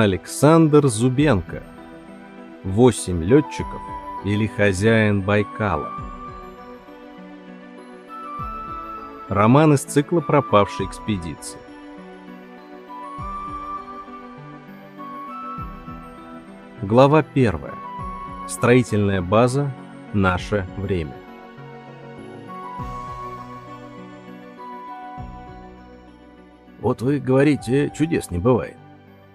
Александр Зубенко. Восемь летчиков или хозяин Байкала. Роман из цикла «Пропавшей экспедиции». Глава первая. Строительная база «Наше время». Вот вы говорите, чудес не бывает.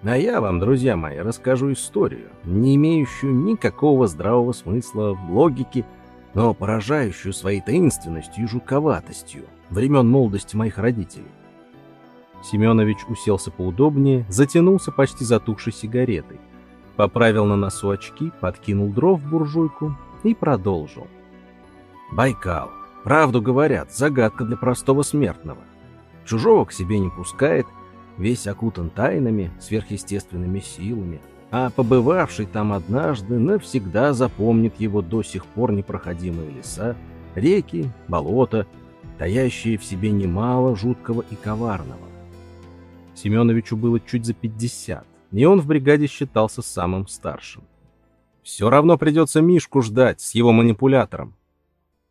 А я вам, друзья мои, расскажу историю, не имеющую никакого здравого смысла в логике, но поражающую своей таинственностью и жутковатостью времен молодости моих родителей. Семенович уселся поудобнее, затянулся почти затухшей сигаретой, поправил на носу очки, подкинул дров в буржуйку и продолжил. Байкал. Правду говорят, загадка для простого смертного. Чужого к себе не пускает, весь окутан тайнами, сверхъестественными силами, а побывавший там однажды навсегда запомнит его до сих пор непроходимые леса, реки, болота, таящие в себе немало жуткого и коварного. Семеновичу было чуть за пятьдесят, и он в бригаде считался самым старшим. Все равно придется Мишку ждать с его манипулятором.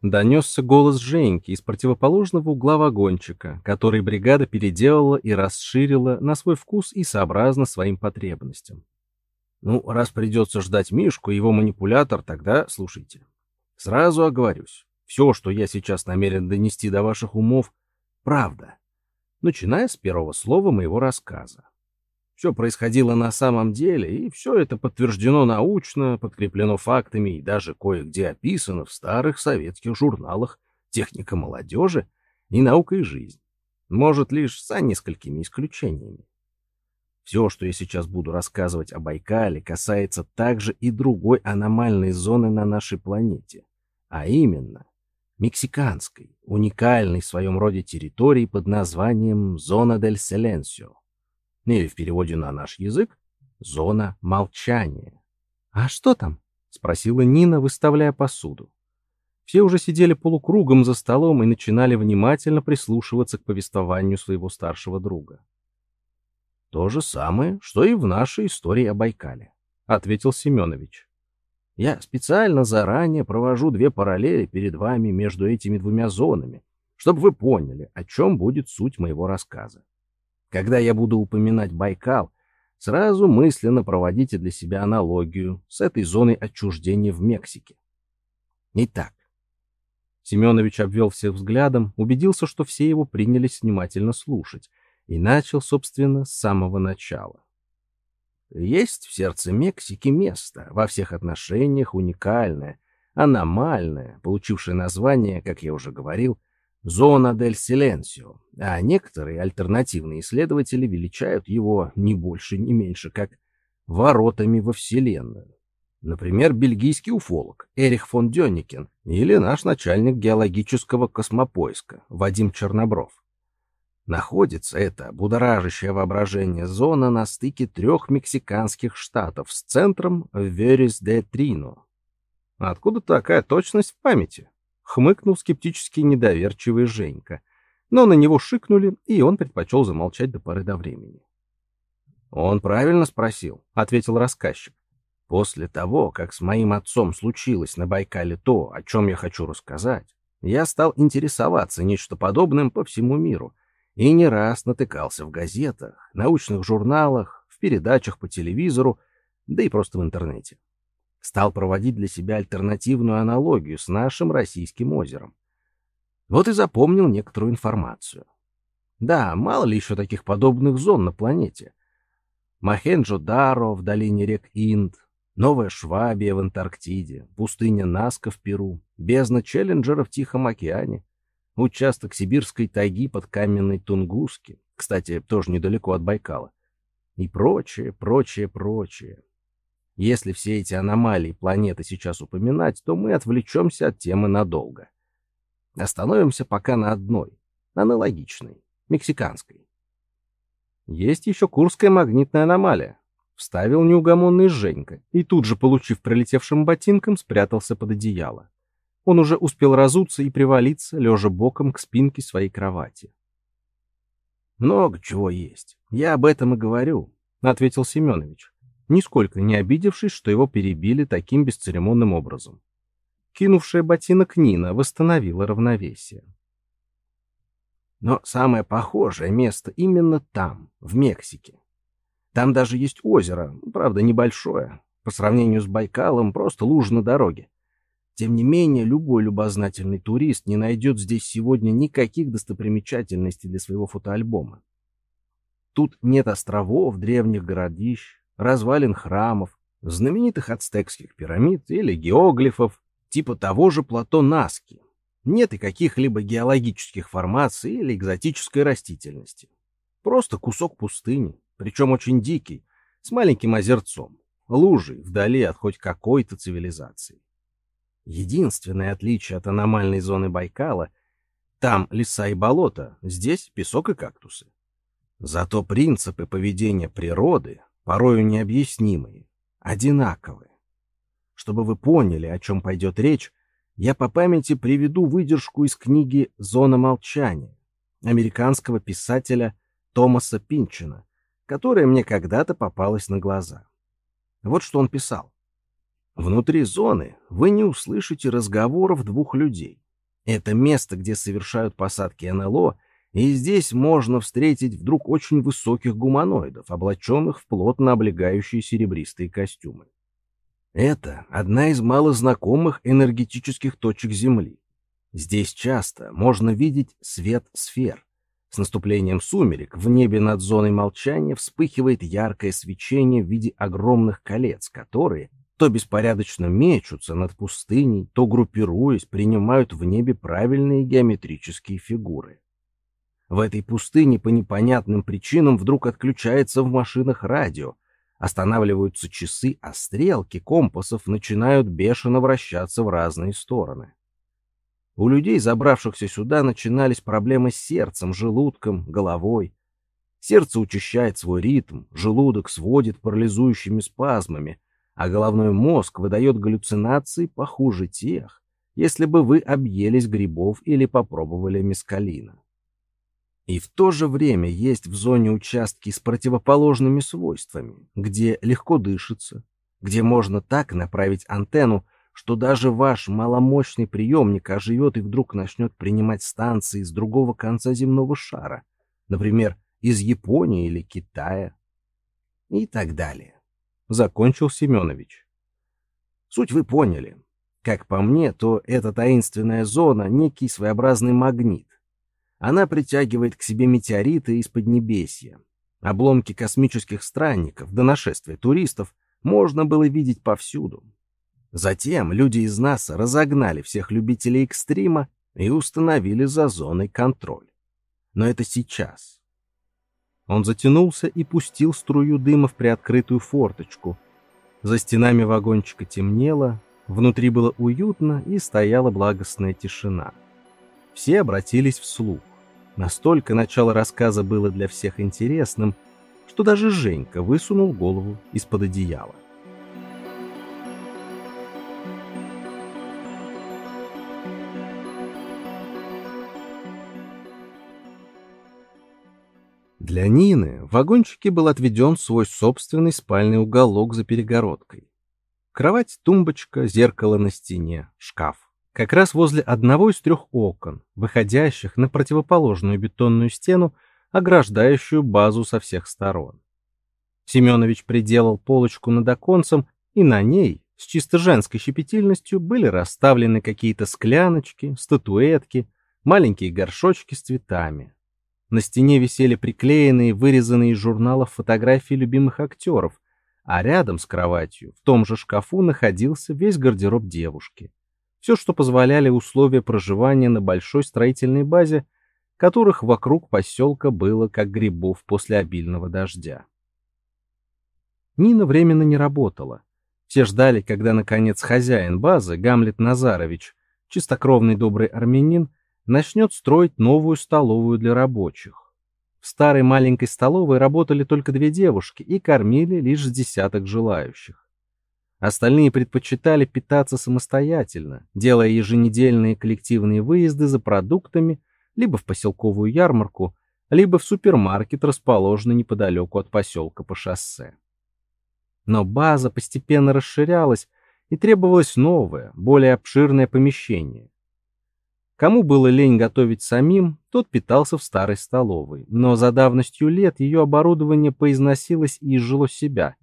Донесся голос Женьки из противоположного угла вагончика, который бригада переделала и расширила на свой вкус и сообразно своим потребностям. Ну, раз придется ждать Мишку и его манипулятор, тогда слушайте. Сразу оговорюсь. Все, что я сейчас намерен донести до ваших умов, правда. Начиная с первого слова моего рассказа. Все происходило на самом деле, и все это подтверждено научно, подкреплено фактами и даже кое-где описано в старых советских журналах «Техника молодежи» и «Наука и жизнь». Может, лишь за несколькими исключениями. Все, что я сейчас буду рассказывать о Байкале, касается также и другой аномальной зоны на нашей планете, а именно мексиканской, уникальной в своем роде территории под названием «Зона дель Селенсио» или в переводе на наш язык «зона молчания». «А что там?» — спросила Нина, выставляя посуду. Все уже сидели полукругом за столом и начинали внимательно прислушиваться к повествованию своего старшего друга. «То же самое, что и в нашей истории о Байкале», — ответил Семенович. «Я специально заранее провожу две параллели перед вами между этими двумя зонами, чтобы вы поняли, о чем будет суть моего рассказа. Когда я буду упоминать Байкал, сразу мысленно проводите для себя аналогию с этой зоной отчуждения в Мексике. Итак, Семенович обвел всех взглядом, убедился, что все его принялись внимательно слушать, и начал, собственно, с самого начала. Есть в сердце Мексики место, во всех отношениях уникальное, аномальное, получившее название, как я уже говорил, зона дель Силенсио, а некоторые альтернативные исследователи величают его не больше, не меньше, как воротами во Вселенную. Например, бельгийский уфолог Эрих фон Дёникен или наш начальник геологического космопоиска Вадим Чернобров. Находится эта будоражащее воображение зона на стыке трех мексиканских штатов с центром в Верес-де-Трино. Откуда такая точность в памяти? Хмыкнул скептически недоверчивый Женька. Но на него шикнули, и он предпочел замолчать до поры до времени. «Он правильно спросил», — ответил рассказчик. «После того, как с моим отцом случилось на Байкале то, о чем я хочу рассказать, я стал интересоваться нечто подобным по всему миру и не раз натыкался в газетах, научных журналах, в передачах по телевизору, да и просто в интернете стал проводить для себя альтернативную аналогию с нашим российским озером. Вот и запомнил некоторую информацию. Да, мало ли еще таких подобных зон на планете. Махенджо-Даро в долине рек Инд, Новая Швабия в Антарктиде, пустыня Наска в Перу, бездна Челленджера в Тихом океане, участок сибирской тайги под каменной Тунгуски, кстати, тоже недалеко от Байкала, и прочее, прочее, прочее. Если все эти аномалии планеты сейчас упоминать, то мы отвлечемся от темы надолго. Остановимся пока на одной, аналогичной, мексиканской. Есть еще Курская магнитная аномалия. Вставил неугомонный Женька и тут же, получив пролетевшим ботинком, спрятался под одеяло. Он уже успел разуться и привалиться, лежа боком к спинке своей кровати. Много чего есть. Я об этом и говорю. — ответил Семенович, нисколько не обидевшись, что его перебили таким бесцеремонным образом. Кинувшая ботинок Нина восстановила равновесие. Но самое похожее место именно там, в Мексике. Там даже есть озеро, правда небольшое, по сравнению с Байкалом, просто лужа на дороге. Тем не менее, любой любознательный турист не найдет здесь сегодня никаких достопримечательностей для своего фотоальбома. Тут нет островов, древних городищ, развалин храмов, знаменитых ацтекских пирамид или геоглифов, типа того же плато Наски. Нет и каких-либо геологических формаций или экзотической растительности. Просто кусок пустыни, причем очень дикий, с маленьким озерцом, лужей вдали от хоть какой-то цивилизации. Единственное отличие от аномальной зоны Байкала — там леса и болота, здесь песок и кактусы. Зато принципы поведения природы, порою необъяснимые, одинаковые. Чтобы вы поняли, о чем пойдет речь, я по памяти приведу выдержку из книги «Зона молчания» американского писателя Томаса Пинчина, которая мне когда-то попалась на глаза. Вот что он писал. Внутри зоны вы не услышите разговоров двух людей. Это место, где совершают посадки НЛО, и здесь можно встретить вдруг очень высоких гуманоидов, облаченных в плотно облегающие серебристые костюмы. Это одна из малознакомых энергетических точек Земли. Здесь часто можно видеть свет сфер, с наступлением сумерек в небе над зоной молчания вспыхивает яркое свечение в виде огромных колец, которые то беспорядочно мечутся над пустыней, то, группируясь, принимают в небе правильные геометрические фигуры. В этой пустыне по непонятным причинам вдруг отключается в машинах радио, останавливаются часы, а стрелки компасов начинают бешено вращаться в разные стороны. У людей, забравшихся сюда, начинались проблемы с сердцем, желудком, головой. Сердце учащает свой ритм, желудок сводит парализующими спазмами, а головной мозг выдает галлюцинации похуже тех, если бы вы объелись грибов или попробовали мескалина. И в то же время есть в зоне участки с противоположными свойствами, где легко дышится, где можно так направить антенну, что даже ваш маломощный приемник оживет и вдруг начнет принимать станции с другого конца земного шара, например, из Японии или Китая и так далее. Закончил Семенович. Суть вы поняли. Как по мне, то эта таинственная зона — некий своеобразный магнит. Она притягивает к себе метеориты из Поднебесья. Обломки космических странников до нашествия туристов можно было видеть повсюду. Затем люди из НАСА разогнали всех любителей экстрима и установили за зоной контроль. Но это сейчас. Он затянулся и пустил струю дыма в приоткрытую форточку. За стенами вагончика темнело, внутри было уютно и стояла благостная тишина. Все обратились вслух. Настолько начало рассказа было для всех интересным, что даже Женька высунул голову из-под одеяла. Для Нины в вагончике был отведен свой собственный спальный уголок за перегородкой. Кровать, тумбочка, зеркало на стене, шкаф. Как раз возле одного из трех окон, выходящих на противоположную бетонную стену, ограждающую базу со всех сторон. Семенович приделал полочку над оконцем, и на ней, с чисто женской щепетильностью, были расставлены какие-то скляночки, статуэтки, маленькие горшочки с цветами, на стене висели приклеенные, вырезанные из журналов фотографии любимых актеров, а рядом с кроватью, в том же шкафу, находился весь гардероб девушки. Все, что позволяли условия проживания на большой строительной базе, которых вокруг поселка было как грибов после обильного дождя. Нина временно не работала. Все ждали, когда, наконец, хозяин базы, Гамлет Назарович, чистокровный добрый армянин, начнет строить новую столовую для рабочих. В старой маленькой столовой работали только две девушки и кормили лишь десяток желающих. Остальные предпочитали питаться самостоятельно, делая еженедельные коллективные выезды за продуктами либо в поселковую ярмарку, либо в супермаркет, расположенный неподалеку от поселка по шоссе. Но база постепенно расширялась, и требовалось новое, более обширное помещение. Кому было лень готовить самим, тот питался в старой столовой, но за давностью лет ее оборудование поизносилось и изжило себя.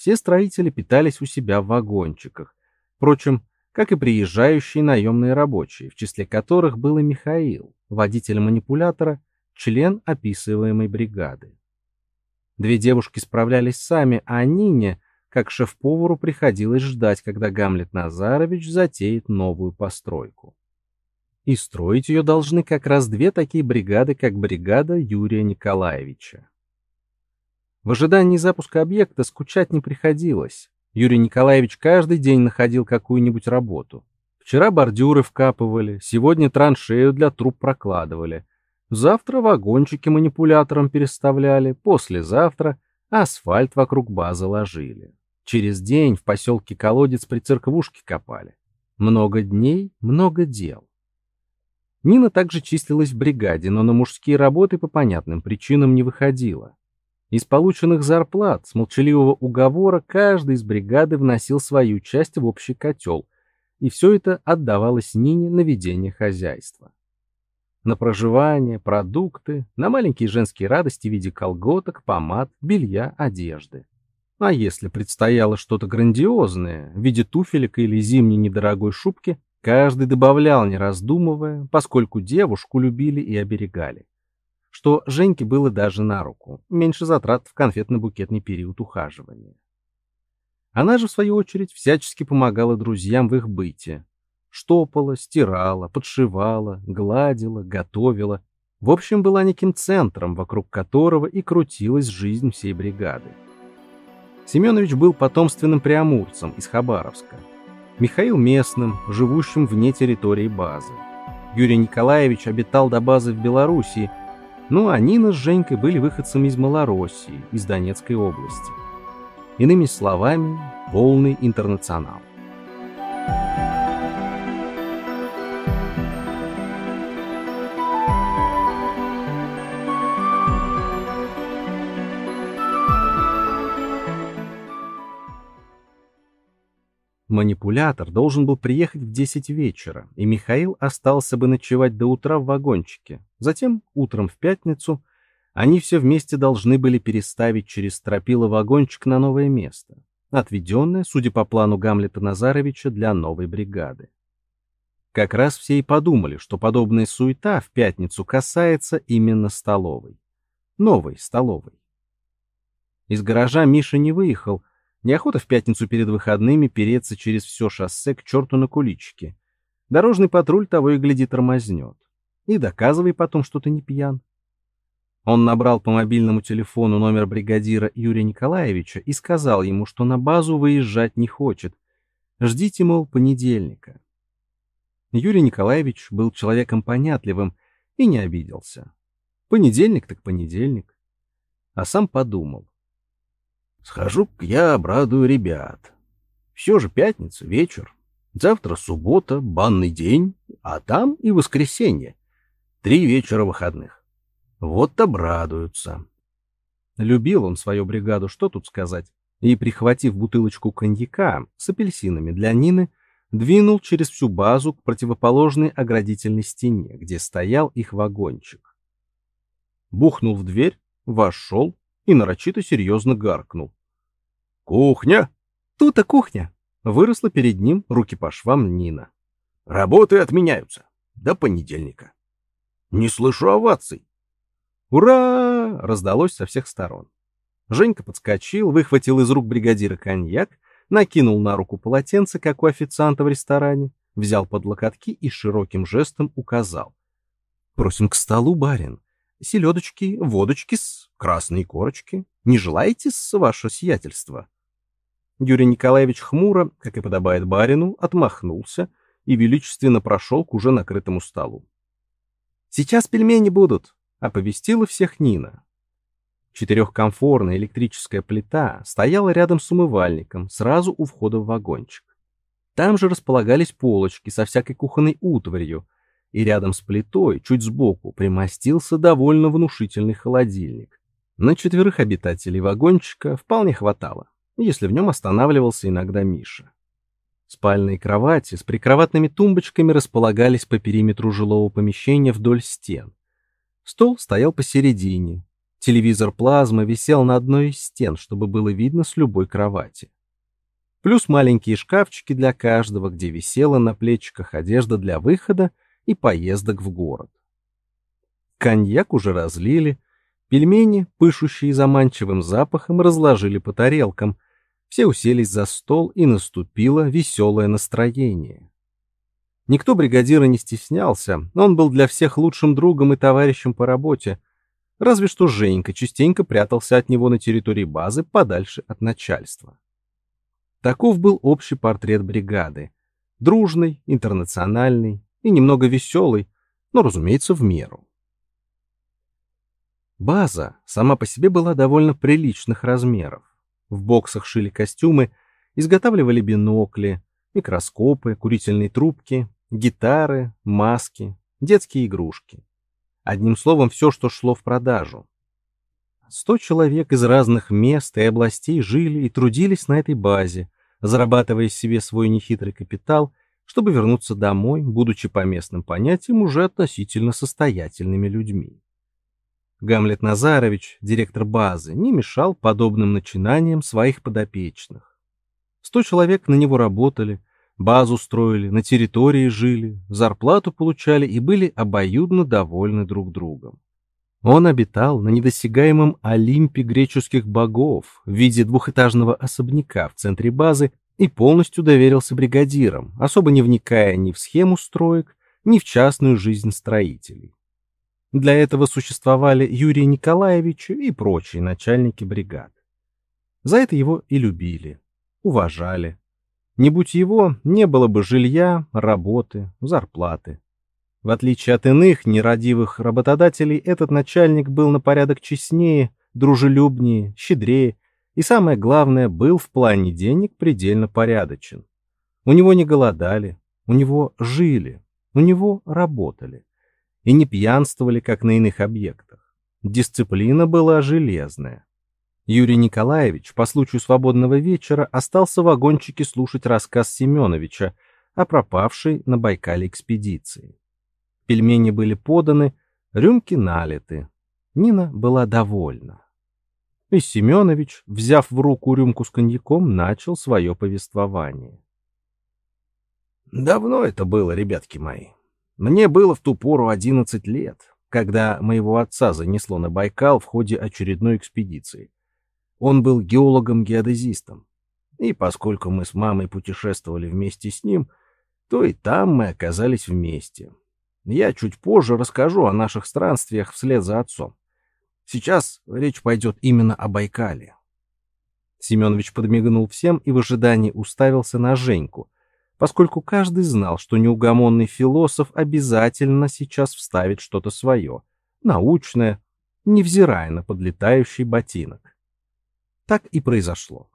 Все строители питались у себя в вагончиках. Впрочем, как и приезжающие наемные рабочие, в числе которых был и Михаил, водитель манипулятора, член описываемой бригады. Две девушки справлялись сами, а Нине, как шеф-повару, приходилось ждать, когда Гамлет Назарович затеет новую постройку. И строить ее должны как раз две такие бригады, как бригада Юрия Николаевича. В ожидании запуска объекта скучать не приходилось. Юрий Николаевич каждый день находил какую-нибудь работу. Вчера бордюры вкапывали, сегодня траншею для труб прокладывали. Завтра вагончики манипулятором переставляли, послезавтра асфальт вокруг базы ложили. Через день в поселке Колодец при церквушке копали. Много дней, много дел. Нина также числилась в бригаде, но на мужские работы по понятным причинам не выходила. Из полученных зарплат с молчаливого уговора каждый из бригады вносил свою часть в общий котел, и все это отдавалось Нине на ведение хозяйства. На проживание, продукты, на маленькие женские радости в виде колготок, помад, белья, одежды. А если предстояло что-то грандиозное в виде туфелек или зимней недорогой шубки, Каждый добавлял, не раздумывая, поскольку девушку любили и оберегали. Что Женьке было даже на руку, меньше затрат в конфетно-букетный период ухаживания. Она же, в свою очередь, всячески помогала друзьям в их быте. Штопала, стирала, подшивала, гладила, готовила. В общем, была неким центром, вокруг которого и крутилась жизнь всей бригады. Семенович был потомственным приамурцем из Хабаровска, Михаил местным, живущим вне территории базы. Юрий Николаевич обитал до базы в Белоруссии, ну а Нина с Женькой были выходцами из Малороссии, из Донецкой области. Иными словами, полный интернационал. Манипулятор должен был приехать в 10 вечера, и Михаил остался бы ночевать до утра в вагончике. Затем, утром в пятницу, они все вместе должны были переставить через стропила вагончик на новое место, отведенное, судя по плану Гамлета Назаровича, для новой бригады. Как раз все и подумали, что подобная суета в пятницу касается именно столовой. Новой столовой. Из гаража Миша не выехал, Неохота в пятницу перед выходными переться через все шоссе к черту на куличке. Дорожный патруль того и гляди тормознет. И доказывай потом, что ты не пьян. Он набрал по мобильному телефону номер бригадира Юрия Николаевича и сказал ему, что на базу выезжать не хочет. Ждите, мол, понедельника. Юрий Николаевич был человеком понятливым и не обиделся. Понедельник так понедельник. А сам подумал. Схожу-ка я обрадую ребят. Все же пятница, вечер. Завтра суббота, банный день, а там и воскресенье. Три вечера выходных. Вот обрадуются. Любил он свою бригаду, что тут сказать. И, прихватив бутылочку коньяка с апельсинами для Нины, двинул через всю базу к противоположной оградительной стене, где стоял их вагончик. Бухнул в дверь, вошел и нарочито серьезно гаркнул. «Кухня!» «Тут-то кухня!» Выросла перед ним, руки по швам Нина. «Работы отменяются. До понедельника». «Не слышу оваций». «Ура!» — раздалось со всех сторон. Женька подскочил, выхватил из рук бригадира коньяк, накинул на руку полотенце, как у официанта в ресторане, взял под локотки и широким жестом указал. «Просим к столу, барин. Селедочки, водочки с красной корочки. Не желаете с ваше сиятельство?» Юрий Николаевич хмуро, как и подобает барину, отмахнулся и величественно прошел к уже накрытому столу. «Сейчас пельмени будут!» — оповестила всех Нина. Четырехкомфорная электрическая плита стояла рядом с умывальником, сразу у входа в вагончик. Там же располагались полочки со всякой кухонной утварью, и рядом с плитой, чуть сбоку, примостился довольно внушительный холодильник. На четверых обитателей вагончика вполне хватало, если в нем останавливался иногда Миша. Спальные кровати с прикроватными тумбочками располагались по периметру жилого помещения вдоль стен. Стол стоял посередине. Телевизор плазмы висел на одной из стен, чтобы было видно с любой кровати. Плюс маленькие шкафчики для каждого, где висела на плечиках одежда для выхода и поездок в город. Коньяк уже разлили, пельмени, пышущие заманчивым запахом, разложили по тарелкам. Все уселись за стол, и наступило веселое настроение. Никто бригадира не стеснялся, он был для всех лучшим другом и товарищем по работе, разве что Женька частенько прятался от него на территории базы подальше от начальства. Таков был общий портрет бригады. Дружный, интернациональный, и немного веселый, но, разумеется, в меру. База сама по себе была довольно приличных размеров. В боксах шили костюмы, изготавливали бинокли, микроскопы, курительные трубки, гитары, маски, детские игрушки. Одним словом, все, что шло в продажу. Сто человек из разных мест и областей жили и трудились на этой базе, зарабатывая себе свой нехитрый капитал чтобы вернуться домой, будучи по местным понятиям уже относительно состоятельными людьми. Гамлет Назарович, директор базы, не мешал подобным начинаниям своих подопечных. Сто человек на него работали, базу строили, на территории жили, зарплату получали и были обоюдно довольны друг другом. Он обитал на недосягаемом Олимпе греческих богов в виде двухэтажного особняка в центре базы и полностью доверился бригадирам, особо не вникая ни в схему строек, ни в частную жизнь строителей. Для этого существовали Юрий Николаевич и прочие начальники бригад. За это его и любили, уважали. Не будь его, не было бы жилья, работы, зарплаты. В отличие от иных нерадивых работодателей, этот начальник был на порядок честнее, дружелюбнее, щедрее и самое главное, был в плане денег предельно порядочен. У него не голодали, у него жили, у него работали. И не пьянствовали, как на иных объектах. Дисциплина была железная. Юрий Николаевич по случаю свободного вечера остался в вагончике слушать рассказ Семеновича о пропавшей на Байкале экспедиции. Пельмени были поданы, рюмки налиты. Нина была довольна. И Семенович, взяв в руку рюмку с коньяком, начал свое повествование. Давно это было, ребятки мои. Мне было в ту пору 11 лет, когда моего отца занесло на Байкал в ходе очередной экспедиции. Он был геологом-геодезистом. И поскольку мы с мамой путешествовали вместе с ним, то и там мы оказались вместе. Я чуть позже расскажу о наших странствиях вслед за отцом. Сейчас речь пойдет именно о Байкале. Семенович подмигнул всем и в ожидании уставился на Женьку, поскольку каждый знал, что неугомонный философ обязательно сейчас вставит что-то свое, научное, невзирая на подлетающий ботинок. Так и произошло.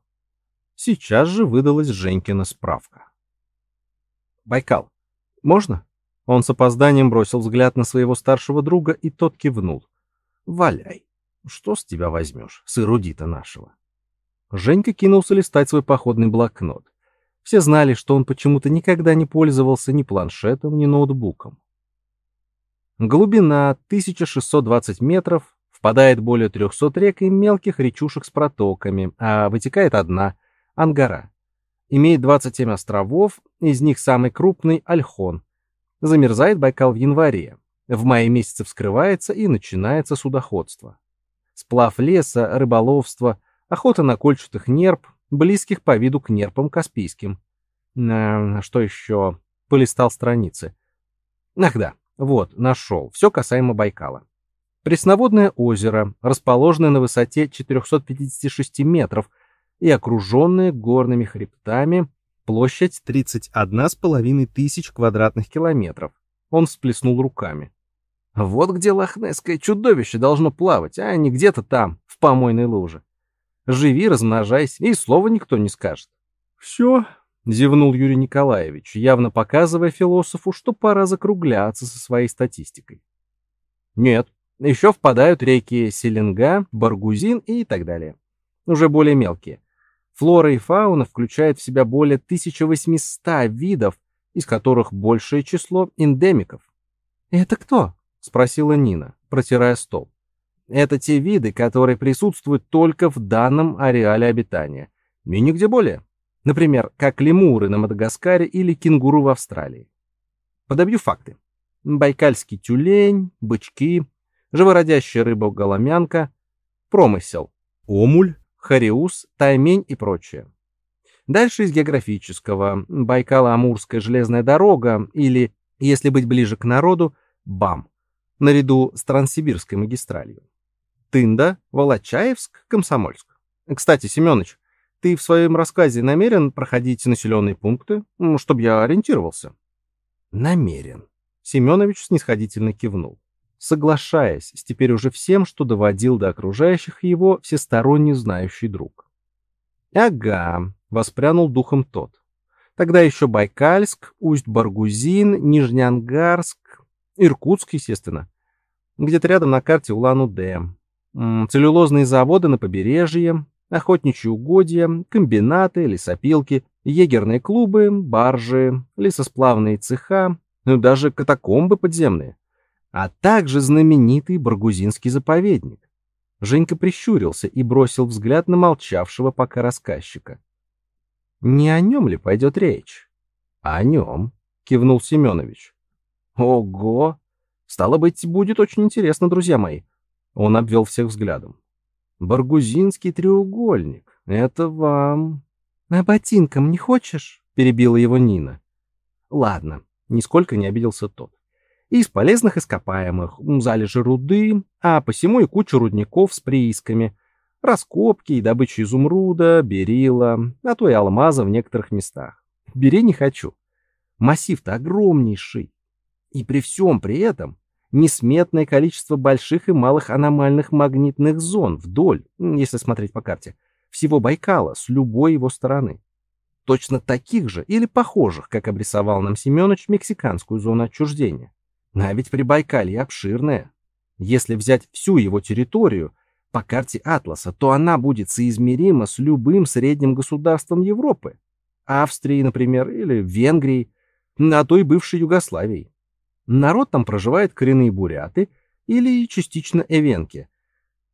Сейчас же выдалась Женькина справка. «Байкал, можно?» Он с опозданием бросил взгляд на своего старшего друга, и тот кивнул. «Валяй». Что с тебя возьмешь, с эрудита нашего? Женька кинулся листать свой походный блокнот. Все знали, что он почему-то никогда не пользовался ни планшетом, ни ноутбуком. Глубина 1620 метров, впадает более 300 рек и мелких речушек с протоками, а вытекает одна — Ангара. Имеет 27 островов, из них самый крупный — Альхон. Замерзает Байкал в январе. В мае месяце вскрывается и начинается судоходство сплав леса, рыболовство, охота на кольчатых нерп, близких по виду к нерпам каспийским. А, что еще? Полистал страницы. Ах да, вот, нашел. Все касаемо Байкала. Пресноводное озеро, расположенное на высоте 456 метров и окруженное горными хребтами, площадь 31,5 тысяч квадратных километров. Он всплеснул руками. Вот где лохнесское чудовище должно плавать, а не где-то там, в помойной луже. Живи, размножайся, и слова никто не скажет. Все, Зевнул Юрий Николаевич, явно показывая философу, что пора закругляться со своей статистикой. Нет, еще впадают реки Селенга, Баргузин и так далее. Уже более мелкие. Флора и фауна включают в себя более 1800 видов, из которых большее число эндемиков. «Это кто?» — спросила Нина, протирая стол. «Это те виды, которые присутствуют только в данном ареале обитания. И нигде более. Например, как лемуры на Мадагаскаре или кенгуру в Австралии. Подобью факты. Байкальский тюлень, бычки, живородящая рыба-голомянка, промысел, омуль, хариус, таймень и прочее. Дальше из географического. Байкало-Амурская железная дорога или, если быть ближе к народу, БАМ, наряду с Транссибирской магистралью. Тында, Волочаевск, Комсомольск. Кстати, Семёныч, ты в своем рассказе намерен проходить населенные пункты, чтобы я ориентировался? Намерен. Семенович снисходительно кивнул, соглашаясь с теперь уже всем, что доводил до окружающих его всесторонне знающий друг. Ага, воспрянул духом тот. Тогда еще Байкальск, Усть-Баргузин, Нижнеангарск, Иркутск, естественно. Где-то рядом на карте Улан-Удэ. Целлюлозные заводы на побережье, охотничьи угодья, комбинаты, лесопилки, егерные клубы, баржи, лесосплавные цеха, ну даже катакомбы подземные, а также знаменитый Баргузинский заповедник. Женька прищурился и бросил взгляд на молчавшего пока рассказчика. «Не о нем ли пойдет речь?» «О нем», — кивнул Семенович. «Ого! Стало быть, будет очень интересно, друзья мои». Он обвел всех взглядом. Баргузинский треугольник. Это вам. А ботинком не хочешь? Перебила его Нина. Ладно, нисколько не обиделся тот. Из полезных ископаемых залежи руды, а посему и куча рудников с приисками, раскопки и добыча изумруда, берила, а то и алмаза в некоторых местах. Бери не хочу. Массив-то огромнейший. И при всем при этом несметное количество больших и малых аномальных магнитных зон вдоль, если смотреть по карте, всего Байкала с любой его стороны. Точно таких же или похожих, как обрисовал нам Семенович, мексиканскую зону отчуждения. А ведь Прибайкалье обширное. Если взять всю его территорию по карте Атласа, то она будет соизмерима с любым средним государством Европы. Австрии, например, или Венгрии, а то и бывшей Югославии. Народ там проживает коренные буряты или частично эвенки.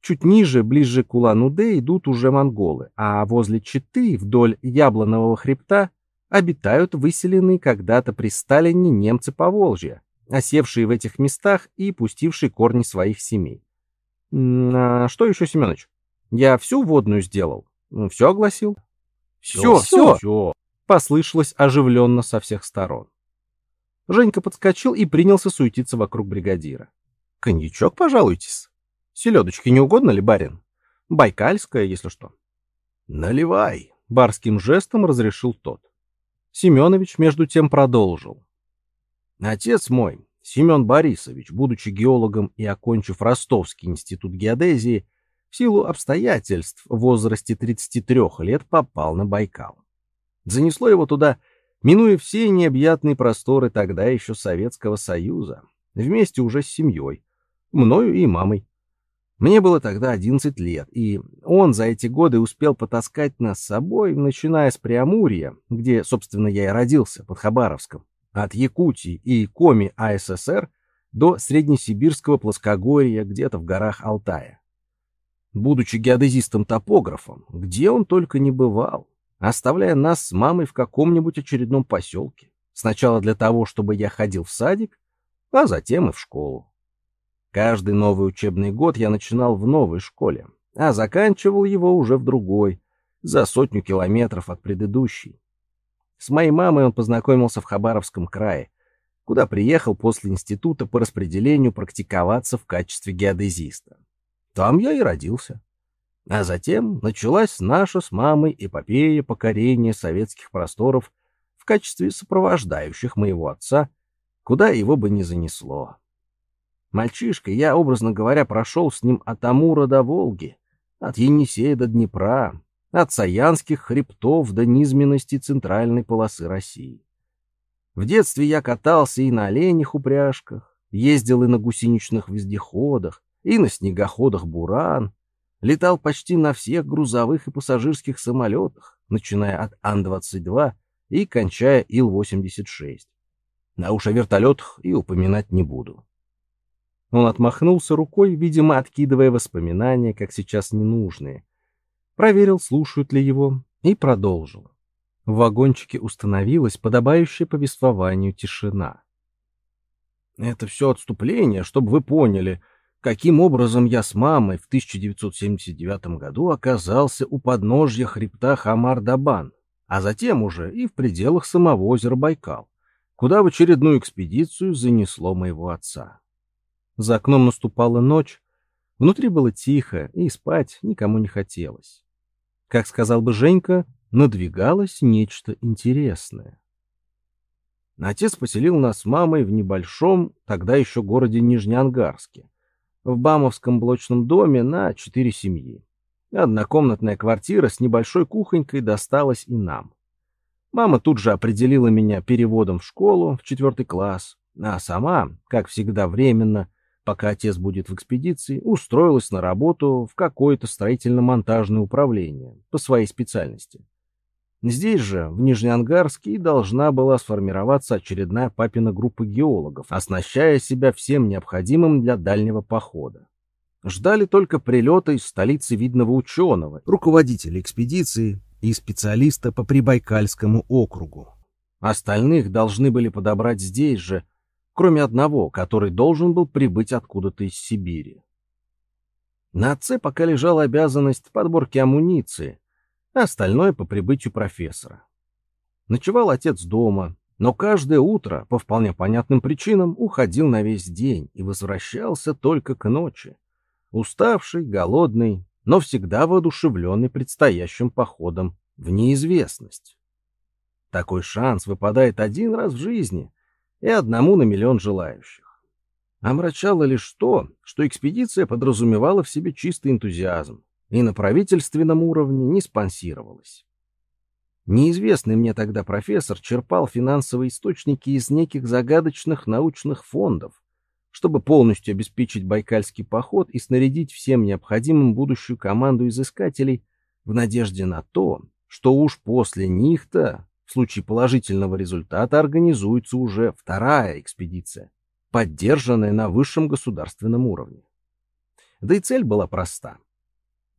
Чуть ниже, ближе к Улан-Удэ, идут уже монголы, а возле Читы, вдоль Яблонового хребта, обитают выселенные когда-то при Сталине немцы Поволжья, осевшие в этих местах и пустившие корни своих семей. А что еще, Семенович? Я всю водную сделал. Все огласил? Все, все, все. все. Послышалось оживленно со всех сторон. Женька подскочил и принялся суетиться вокруг бригадира. «Коньячок, пожалуйтесь. Селедочки не угодно ли, барин? Байкальская, если что». «Наливай», — барским жестом разрешил тот. Семенович между тем продолжил. «Отец мой, Семен Борисович, будучи геологом и окончив Ростовский институт геодезии, в силу обстоятельств в возрасте 33 лет попал на Байкал. Занесло его туда минуя все необъятные просторы тогда еще Советского Союза, вместе уже с семьей, мною и мамой. Мне было тогда 11 лет, и он за эти годы успел потаскать нас с собой, начиная с Преамурья, где, собственно, я и родился, под Хабаровском, от Якутии и Коми АССР до Среднесибирского плоскогорья где-то в горах Алтая. Будучи геодезистом-топографом, где он только не бывал, оставляя нас с мамой в каком-нибудь очередном поселке. Сначала для того, чтобы я ходил в садик, а затем и в школу. Каждый новый учебный год я начинал в новой школе, а заканчивал его уже в другой, за сотню километров от предыдущей. С моей мамой он познакомился в Хабаровском крае, куда приехал после института по распределению практиковаться в качестве геодезиста. Там я и родился. А затем началась наша с мамой эпопея покорения советских просторов в качестве сопровождающих моего отца, куда его бы не занесло. Мальчишкой я, образно говоря, прошел с ним от Амура до Волги, от Енисея до Днепра, от Саянских хребтов до низменности центральной полосы России. В детстве я катался и на оленях упряжках, ездил и на гусеничных вездеходах, и на снегоходах «Буран», летал почти на всех грузовых и пассажирских самолетах, начиная от Ан-22 и кончая Ил-86. На уж о вертолетах и упоминать не буду. Он отмахнулся рукой, видимо, откидывая воспоминания, как сейчас ненужные. Проверил, слушают ли его, и продолжил. В вагончике установилась подобающая повествованию тишина. Это все отступление, чтобы вы поняли, каким образом я с мамой в 1979 году оказался у подножья хребта Хамар-Дабан, а затем уже и в пределах самого озера Байкал, куда в очередную экспедицию занесло моего отца. За окном наступала ночь, внутри было тихо, и спать никому не хотелось. Как сказал бы Женька, надвигалось нечто интересное. Отец поселил нас с мамой в небольшом, тогда еще городе Нижнеангарске, в Бамовском блочном доме на четыре семьи. Однокомнатная квартира с небольшой кухонькой досталась и нам. Мама тут же определила меня переводом в школу в четвертый класс, а сама, как всегда временно, пока отец будет в экспедиции, устроилась на работу в какое-то строительно-монтажное управление по своей специальности. Здесь же, в Нижнеангарске, должна была сформироваться очередная папина группа геологов, оснащая себя всем необходимым для дальнего похода. Ждали только прилета из столицы видного ученого, руководителя экспедиции и специалиста по Прибайкальскому округу. Остальных должны были подобрать здесь же, кроме одного, который должен был прибыть откуда-то из Сибири. На отце пока лежала обязанность подборки амуниции, а остальное по прибытию профессора. Ночевал отец дома, но каждое утро, по вполне понятным причинам, уходил на весь день и возвращался только к ночи. Уставший, голодный, но всегда воодушевленный предстоящим походом в неизвестность. Такой шанс выпадает один раз в жизни и одному на миллион желающих. Омрачало лишь то, что экспедиция подразумевала в себе чистый энтузиазм, и на правительственном уровне не спонсировалось. Неизвестный мне тогда профессор черпал финансовые источники из неких загадочных научных фондов, чтобы полностью обеспечить байкальский поход и снарядить всем необходимым будущую команду изыскателей в надежде на то, что уж после них-то, в случае положительного результата, организуется уже вторая экспедиция, поддержанная на высшем государственном уровне. Да и цель была проста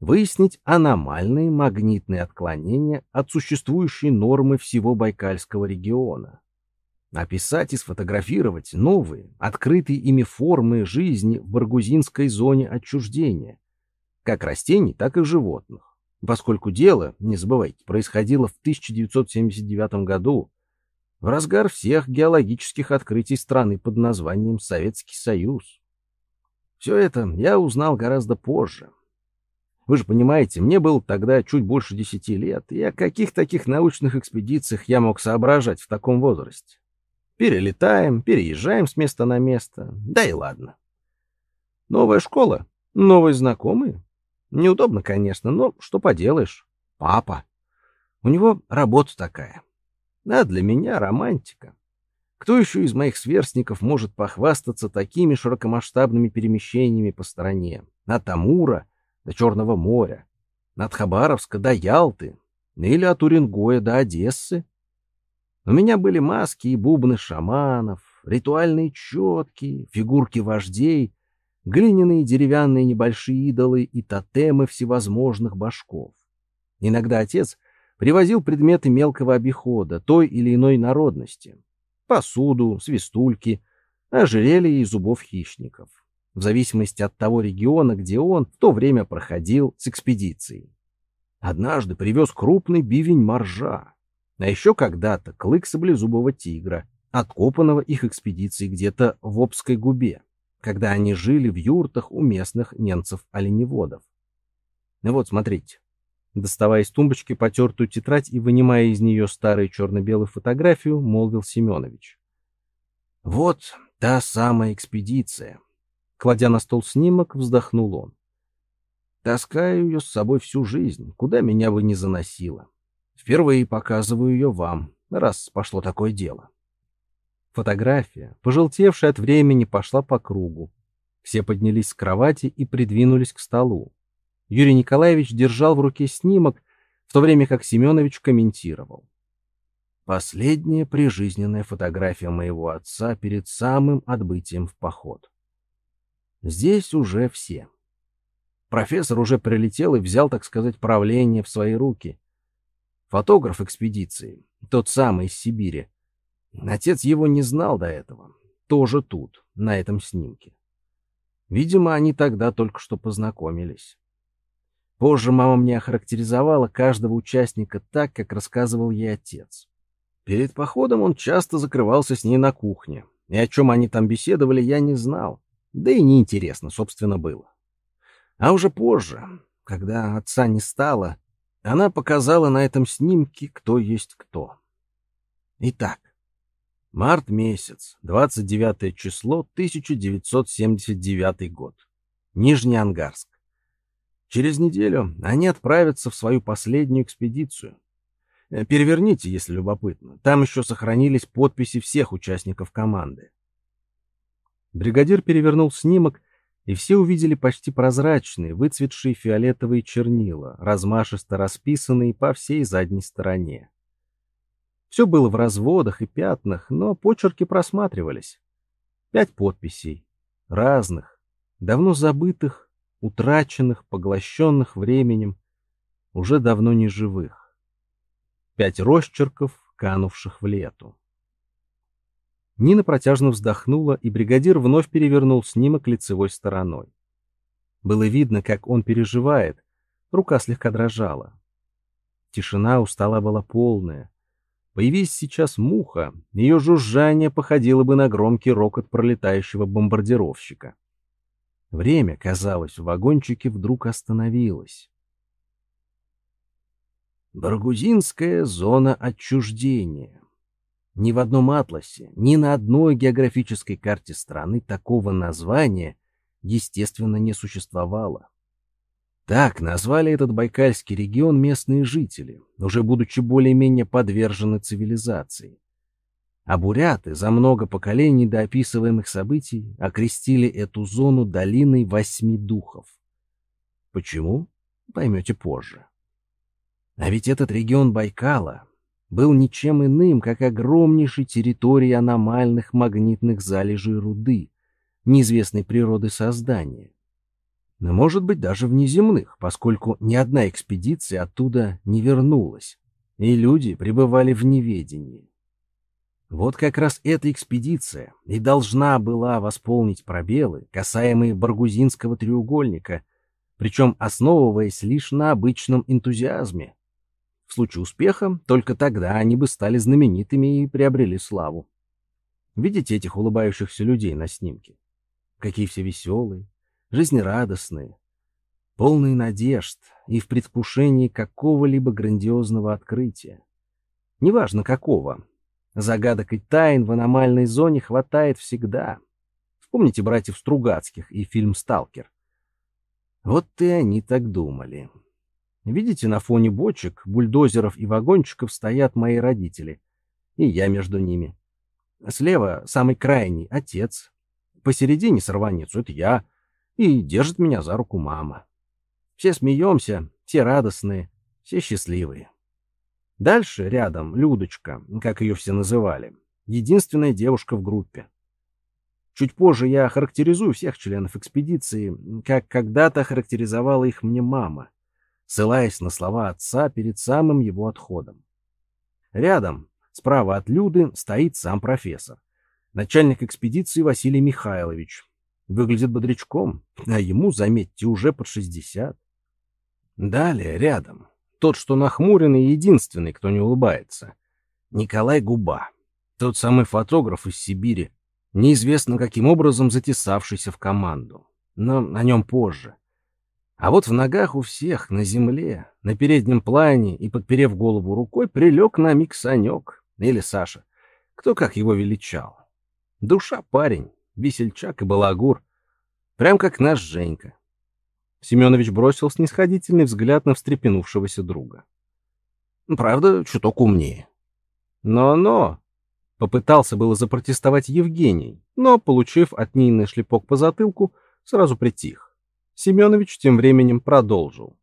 выяснить аномальные магнитные отклонения от существующей нормы всего Байкальского региона. Описать и сфотографировать новые, открытые ими формы жизни в баргузинской зоне отчуждения, как растений, так и животных. Поскольку дело, не забывайте, происходило в 1979 году, в разгар всех геологических открытий страны под названием Советский Союз. Все это я узнал гораздо позже, вы же понимаете, мне было тогда чуть больше десяти лет, и о каких таких научных экспедициях я мог соображать в таком возрасте? Перелетаем, переезжаем с места на место, да и ладно. Новая школа, новые знакомые. Неудобно, конечно, но что поделаешь. Папа. У него работа такая. А для меня романтика. Кто еще из моих сверстников может похвастаться такими широкомасштабными перемещениями по стране? От Амура до Черного моря, от Хабаровска до Ялты или от Уренгоя до Одессы. У меня были маски и бубны шаманов, ритуальные четки, фигурки вождей, глиняные деревянные небольшие идолы и тотемы всевозможных башков. Иногда отец привозил предметы мелкого обихода той или иной народности, посуду, свистульки, ожерелья и зубов хищников в зависимости от того региона, где он в то время проходил с экспедицией. Однажды привез крупный бивень моржа, а еще когда-то клык саблезубого тигра, откопанного их экспедицией где-то в Обской губе, когда они жили в юртах у местных немцев-оленеводов. Ну вот, смотрите. Доставая из тумбочки потертую тетрадь и вынимая из нее старую черно-белую фотографию, молвил Семенович. Вот та самая экспедиция, Кладя на стол снимок, вздохнул он. Таскаю ее с собой всю жизнь, куда меня бы не заносило. Впервые показываю ее вам, раз пошло такое дело. Фотография, пожелтевшая от времени, пошла по кругу. Все поднялись с кровати и придвинулись к столу. Юрий Николаевич держал в руке снимок, в то время как Семенович комментировал. Последняя прижизненная фотография моего отца перед самым отбытием в поход. Здесь уже все. Профессор уже прилетел и взял, так сказать, правление в свои руки. Фотограф экспедиции, тот самый из Сибири. Отец его не знал до этого. Тоже тут, на этом снимке. Видимо, они тогда только что познакомились. Позже мама мне охарактеризовала каждого участника так, как рассказывал ей отец. Перед походом он часто закрывался с ней на кухне, и о чем они там беседовали, я не знал. Да и неинтересно, собственно, было. А уже позже, когда отца не стало, она показала на этом снимке, кто есть кто. Итак, март месяц, 29 число, 1979 год. Нижний Ангарск. Через неделю они отправятся в свою последнюю экспедицию. Э, переверните, если любопытно. Там еще сохранились подписи всех участников команды. Бригадир перевернул снимок, и все увидели почти прозрачные, выцветшие фиолетовые чернила, размашисто расписанные по всей задней стороне. Все было в разводах и пятнах, но почерки просматривались. Пять подписей. Разных, давно забытых, утраченных, поглощенных временем, уже давно не живых пять росчерков, канувших в лету. Нина протяжно вздохнула, и бригадир вновь перевернул снимок лицевой стороной. Было видно, как он переживает, рука слегка дрожала. Тишина у была полная. Появись сейчас муха, ее жужжание походило бы на громкий рокот пролетающего бомбардировщика. Время, казалось, в вагончике вдруг остановилось. Баргузинская зона отчуждения. Ни в одном атласе, ни на одной географической карте страны такого названия, естественно, не существовало. Так назвали этот Байкальский регион местные жители, уже будучи более-менее подвержены цивилизации. А буряты за много поколений до описываемых событий окрестили эту зону долиной восьми духов. Почему? Поймете позже. А ведь этот регион Байкала был ничем иным, как огромнейшей территорией аномальных магнитных залежей руды, неизвестной природы создания. Но, может быть, даже внеземных, поскольку ни одна экспедиция оттуда не вернулась, и люди пребывали в неведении. Вот как раз эта экспедиция и должна была восполнить пробелы, касаемые Баргузинского треугольника, причем основываясь лишь на обычном энтузиазме, в случае успеха, только тогда они бы стали знаменитыми и приобрели славу. Видите этих улыбающихся людей на снимке? Какие все веселые, жизнерадостные, полные надежд и в предвкушении какого-либо грандиозного открытия. Неважно какого. Загадок и тайн в аномальной зоне хватает всегда. Вспомните братьев Стругацких и фильм «Сталкер». Вот и они так думали. Видите, на фоне бочек, бульдозеров и вагончиков стоят мои родители. И я между ними. Слева самый крайний — отец. Посередине сорванец — это я. И держит меня за руку мама. Все смеемся, все радостные, все счастливые. Дальше рядом Людочка, как ее все называли, единственная девушка в группе. Чуть позже я характеризую всех членов экспедиции, как когда-то характеризовала их мне мама ссылаясь на слова отца перед самым его отходом. Рядом, справа от Люды, стоит сам профессор, начальник экспедиции Василий Михайлович. Выглядит бодрячком, а ему, заметьте, уже под шестьдесят. Далее, рядом, тот, что нахмуренный, единственный, кто не улыбается, Николай Губа, тот самый фотограф из Сибири, неизвестно каким образом затесавшийся в команду, но о нем позже. А вот в ногах у всех, на земле, на переднем плане и подперев голову рукой, прилег на миг Санек или Саша, кто как его величал. Душа парень, весельчак и балагур, прям как наш Женька. Семенович бросил снисходительный взгляд на встрепенувшегося друга. Правда, чуток умнее. Но-но! Попытался было запротестовать Евгений, но, получив от Нины шлепок по затылку, сразу притих. Семенович тем временем продолжил.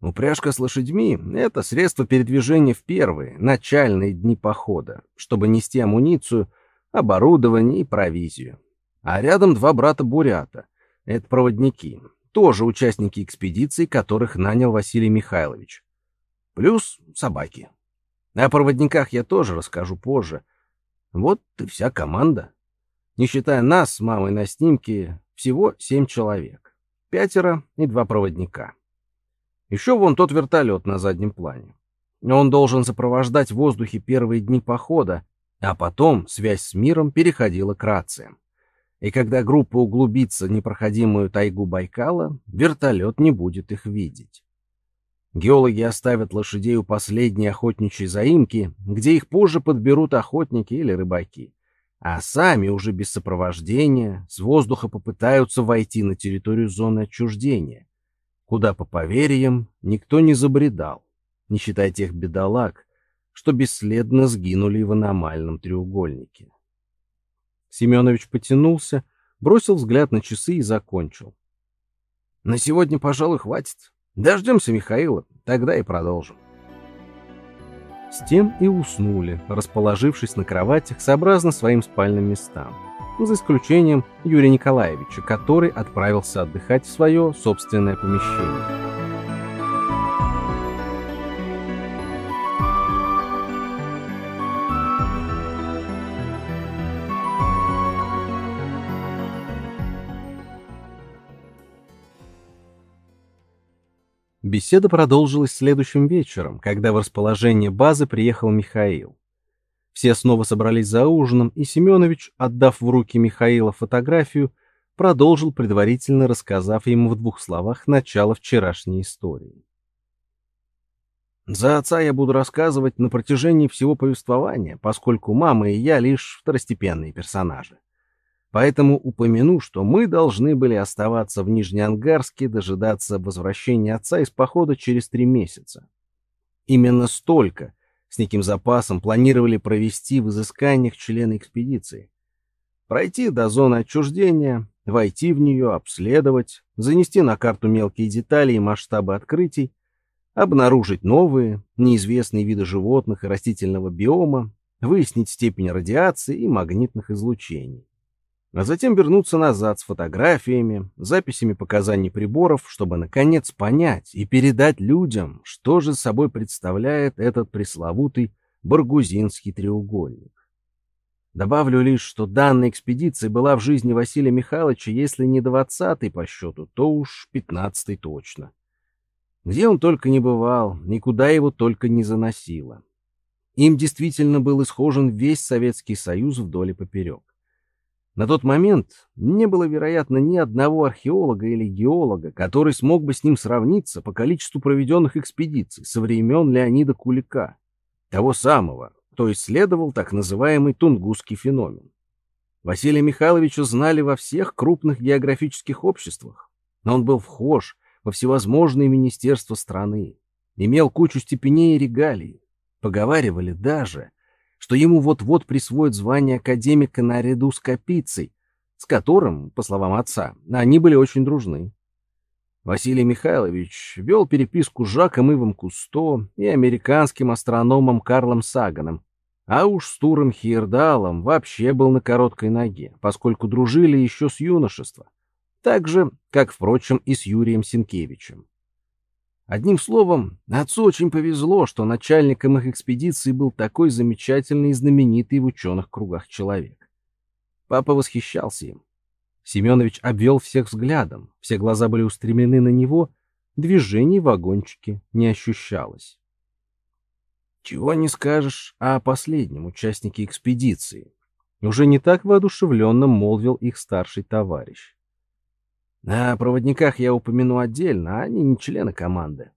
Упряжка с лошадьми — это средство передвижения в первые, начальные дни похода, чтобы нести амуницию, оборудование и провизию. А рядом два брата-бурята. Это проводники, тоже участники экспедиции, которых нанял Василий Михайлович. Плюс собаки. О проводниках я тоже расскажу позже. Вот и вся команда. Не считая нас с мамой на снимке, всего семь человек. Пятеро и два проводника. Еще вон тот вертолет на заднем плане. Он должен сопровождать в воздухе первые дни похода, а потом связь с миром переходила к рациям. И когда группа углубится в непроходимую тайгу Байкала, вертолет не будет их видеть. Геологи оставят лошадей у последней охотничьей заимки, где их позже подберут охотники или рыбаки. А сами уже без сопровождения с воздуха попытаются войти на территорию зоны отчуждения, куда, по поверьям, никто не забредал, не считая тех бедолаг, что бесследно сгинули в аномальном треугольнике. Семенович потянулся, бросил взгляд на часы и закончил. «На сегодня, пожалуй, хватит. Дождемся Михаила, тогда и продолжим». С тем и уснули, расположившись на кроватях сообразно своим спальным местам за исключением Юрия Николаевича, который отправился отдыхать в свое собственное помещение. Беседа продолжилась следующим вечером, когда в расположение базы приехал Михаил. Все снова собрались за ужином, и Семенович, отдав в руки Михаила фотографию, продолжил, предварительно рассказав ему в двух словах начало вчерашней истории. За отца я буду рассказывать на протяжении всего повествования, поскольку мама и я лишь второстепенные персонажи. Поэтому упомяну, что мы должны были оставаться в Нижнеангарске, дожидаться возвращения отца из похода через три месяца. Именно столько с неким запасом планировали провести в изысканиях члены экспедиции. Пройти до зоны отчуждения, войти в нее, обследовать, занести на карту мелкие детали и масштабы открытий, обнаружить новые, неизвестные виды животных и растительного биома, выяснить степень радиации и магнитных излучений а затем вернуться назад с фотографиями, записями показаний приборов, чтобы наконец понять и передать людям, что же собой представляет этот пресловутый Баргузинский треугольник. Добавлю лишь, что данная экспедиция была в жизни Василия Михайловича, если не двадцатой по счету, то уж пятнадцатой точно. Где он только не бывал, никуда его только не заносило. Им действительно был исхожен весь Советский Союз вдоль и поперек. На тот момент не было, вероятно, ни одного археолога или геолога, который смог бы с ним сравниться по количеству проведенных экспедиций со времен Леонида Кулика, того самого, кто исследовал так называемый Тунгусский феномен. Василия Михайловича знали во всех крупных географических обществах, но он был вхож во всевозможные министерства страны, имел кучу степеней и регалий. Поговаривали даже, что ему вот-вот присвоят звание академика наряду с Капицей, с которым, по словам отца, они были очень дружны. Василий Михайлович вел переписку с Жаком Ивом Кусто и американским астрономом Карлом Саганом, а уж с Туром Хирдалом вообще был на короткой ноге, поскольку дружили еще с юношества, так же, как, впрочем, и с Юрием Сенкевичем. Одним словом, отцу очень повезло, что начальником их экспедиции был такой замечательный и знаменитый в ученых кругах человек. Папа восхищался им. Семенович обвел всех взглядом, все глаза были устремлены на него, движений в вагончике не ощущалось. Чего не скажешь о последнем участнике экспедиции. Уже не так воодушевленно молвил их старший товарищ. О проводниках я упомяну отдельно, они не члены команды.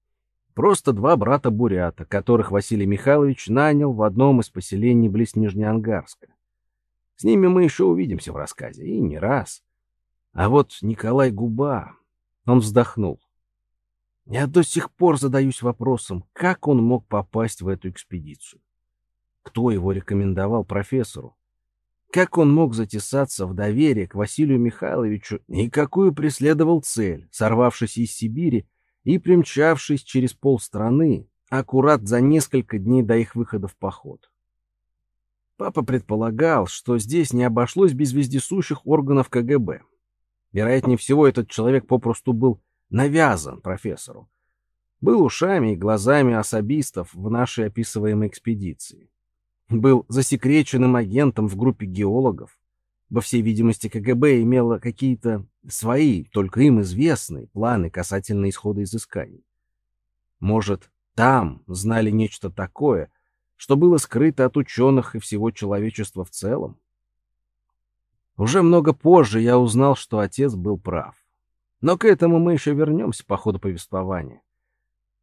Просто два брата-бурята, которых Василий Михайлович нанял в одном из поселений близ Нижнеангарска. С ними мы еще увидимся в рассказе, и не раз. А вот Николай Губа, Он вздохнул. Я до сих пор задаюсь вопросом, как он мог попасть в эту экспедицию. Кто его рекомендовал профессору? Как он мог затесаться в доверие к Василию Михайловичу и какую преследовал цель, сорвавшись из Сибири и примчавшись через полстраны, аккурат за несколько дней до их выхода в поход? Папа предполагал, что здесь не обошлось без вездесущих органов КГБ. Вероятнее всего, этот человек попросту был навязан профессору. Был ушами и глазами особистов в нашей описываемой экспедиции. Был засекреченным агентом в группе геологов. Во всей видимости, КГБ имело какие-то свои, только им известные, планы касательно исхода изысканий. Может, там знали нечто такое, что было скрыто от ученых и всего человечества в целом? Уже много позже я узнал, что отец был прав. Но к этому мы еще вернемся по ходу повествования.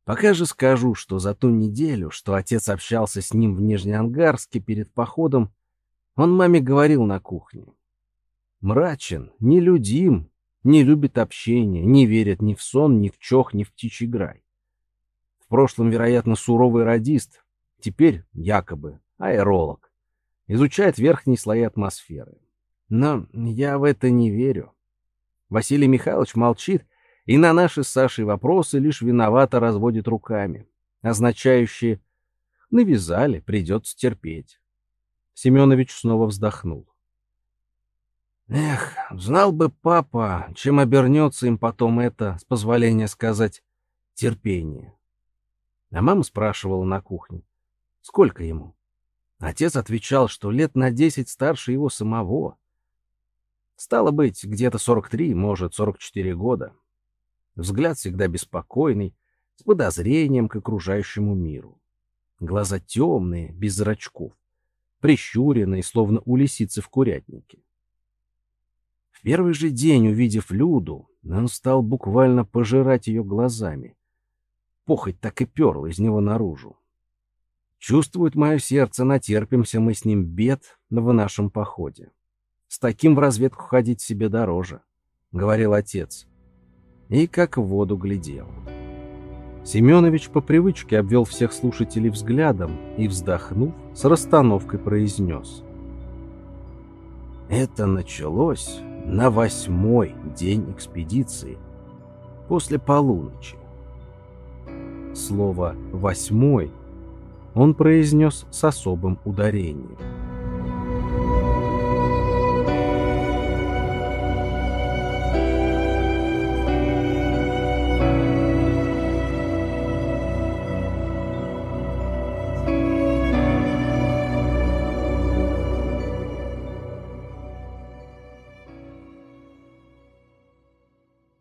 Пока же скажу, что за ту неделю, что отец общался с ним в Нижнеангарске перед походом, он маме говорил на кухне. Мрачен, нелюдим, не любит общения, не верит ни в сон, ни в чох, ни в птичий грай. В прошлом, вероятно, суровый радист, теперь якобы аэролог. Изучает верхние слои атмосферы. Но я в это не верю. Василий Михайлович молчит и на наши с Сашей вопросы лишь виновато разводит руками, означающие «навязали, придется терпеть». Семенович снова вздохнул. Эх, знал бы папа, чем обернется им потом это, с позволения сказать, терпение. А мама спрашивала на кухне, сколько ему? Отец отвечал, что лет на десять старше его самого. Стало быть, где-то 43, может, 44 года. Взгляд всегда беспокойный, с подозрением к окружающему миру. Глаза темные, без зрачков, прищуренные, словно у лисицы в курятнике. В первый же день, увидев Люду, он стал буквально пожирать ее глазами. Похоть так и перла из него наружу. Чувствует мое сердце, натерпимся мы с ним бед в нашем походе. С таким в разведку ходить себе дороже, — говорил отец. И как в воду глядел. Семенович по привычке обвел всех слушателей взглядом и, вздохнув, с расстановкой произнес. Это началось на восьмой день экспедиции, после полуночи. Слово «восьмой» он произнес с особым ударением.